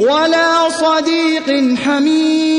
وَلَا صَدِيقٍ حَمِيمٍ.